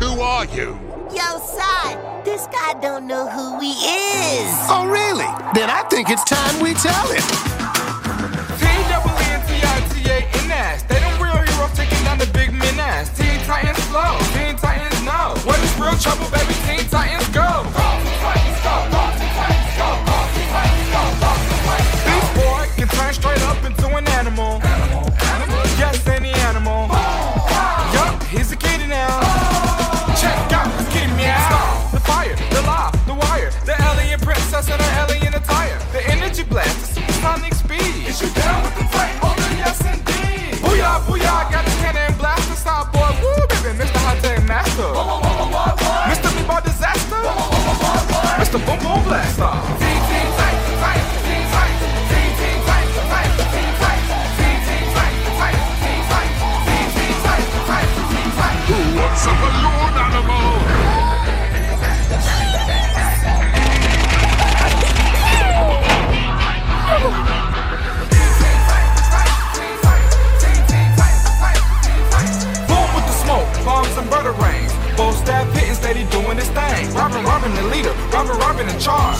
Who are you? Yo, son, this guy don't know who he is. Oh, really? Then I think it's time we tell him. T-double-N-T-I-T-A-N-S. They them real heroes taking down the big men ass. Teen Titans flow, Teen Titans know. What is real trouble, baby? Teen Titans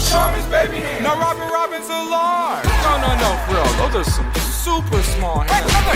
Sharpie's baby hand. No, Robin, Robin's a large. No, no, no, real. Those are some super small hands.